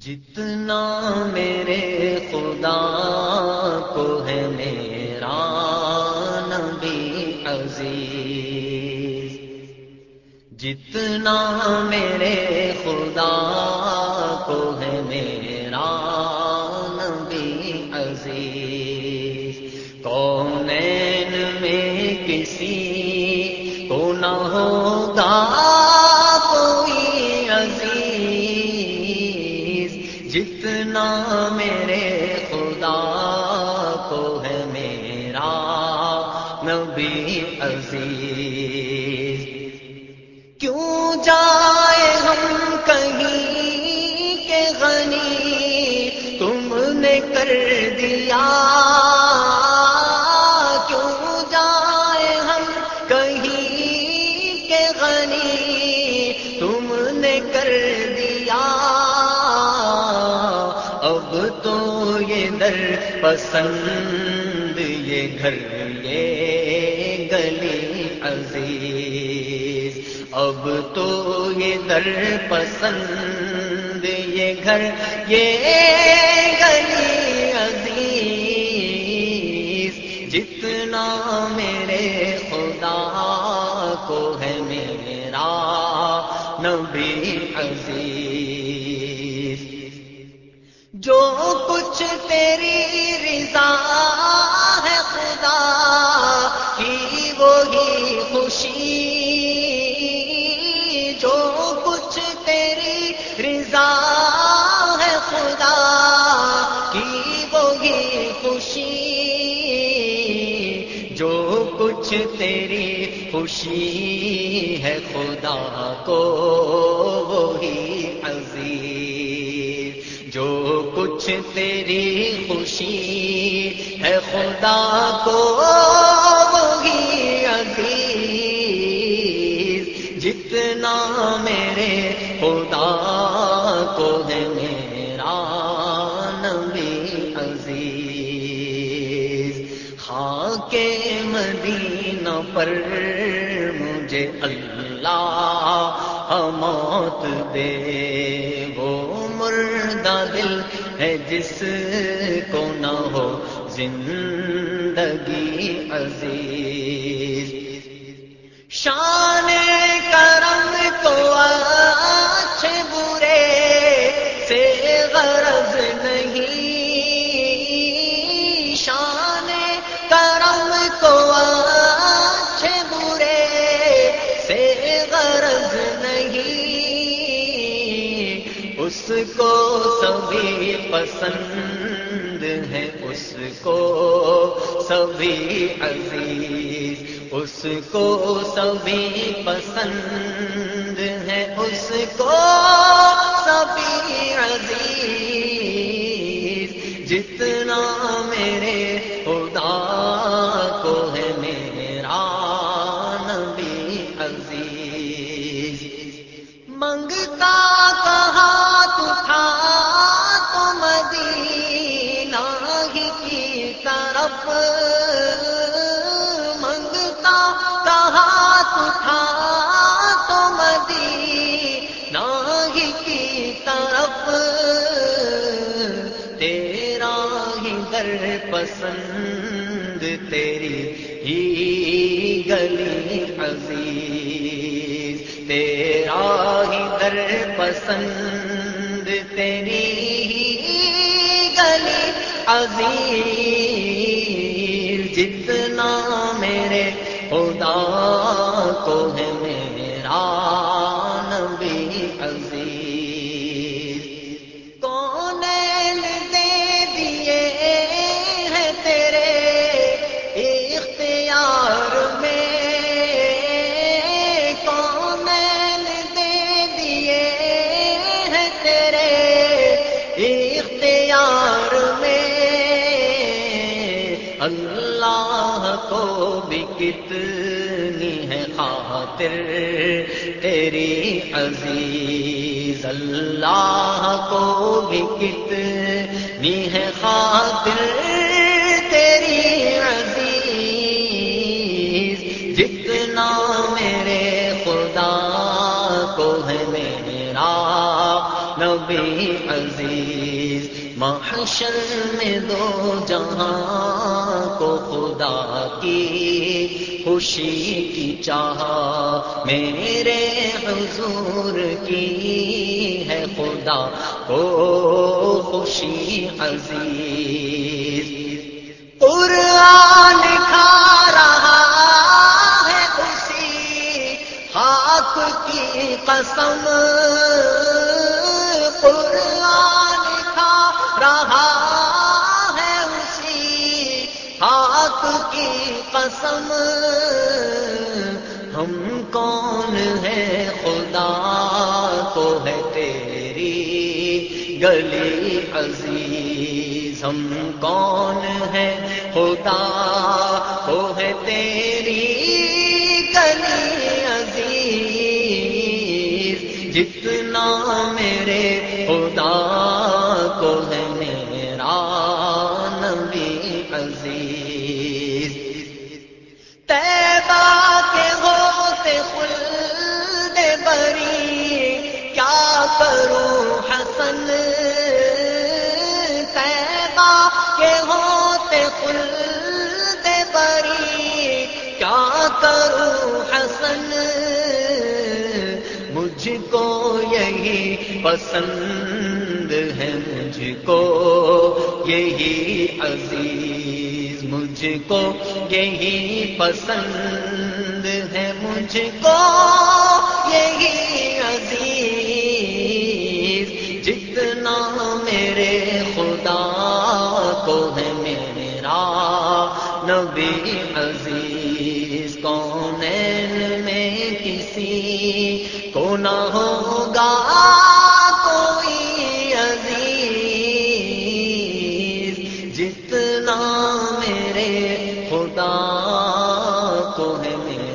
جتنا میرے خدا کو ہے میرا نبی عزیز جتنا میرے خدا جائے ہم کہیں کہ غنی تم نے کر دیا۔ کیوں جائے ہم کہیں کہ غنی تم نے کر دیا۔ اب تو یہ در پسند، یہ گھر، یہ گلی عزیز اب تو یہ در پسند یہ گھر، یہ گلی عزیز، جتنا میرے خدا کو ہے میرا نبی عزیز۔ جو کچھ تیری رضا ہے خدا، کی وہی خوشی خوشی، جو کچھ تیری خوشی ہے خدا کو، وہی عزیز جو کچھ تیری خوشی ہے خدا کو، وہی عزیز جتنا میرے خدا کو ہے میرا نبی عزیز کے مدینہ پر مجھے اللہ موت دے۔ وہ مردہ دل ہے جس کو نہ ہو زندگی عزیز۔ شان کرم تو نہیں اس کو سبھی پسند ہے، اس کو سبھی عزیز، اس کو سبھی پسند ہے، اس کو سبھی عزیز۔ جتنا میرے خدا کو ہے، میرا نبی عزیز۔ منگتا پسند تیری ہی گلی عزیز تیرا ہی در پسند تیری ہی گلی عزیز۔ اللہ کو بھی کتنی ہے خاطر، تیری عزیز اللہ کو بھی کتنی ہے خاطر، تیری عزیز جتنا میرے خدا کو ہے میرا نبی عزیز۔ محشر میں دو جہاں کو خدا کی خوشی کی چاہ میرے حضور کی ہے خدا کو خوشی عزیز۔ قرآن کھا رہا ہے اسی خاک کی قسم قسم، ہم کون ہے خدا کو ہے تیری گلی عزیز، ہم کون ہے خدا کو ہے تیری گلی عزیز۔ جتنا میرے خدا کو ہے کے ہوتے خلد بری کیا کروں حسن؟ مجھ کو یہی پسند ہے، مجھ کو یہی عزیز۔ مجھ کو یہی پسند ہے، مجھ کو یہی نبی عزیز کون میں کسی؟ کو نہ ہوگا جتنا میرے خدا کو ہے میرا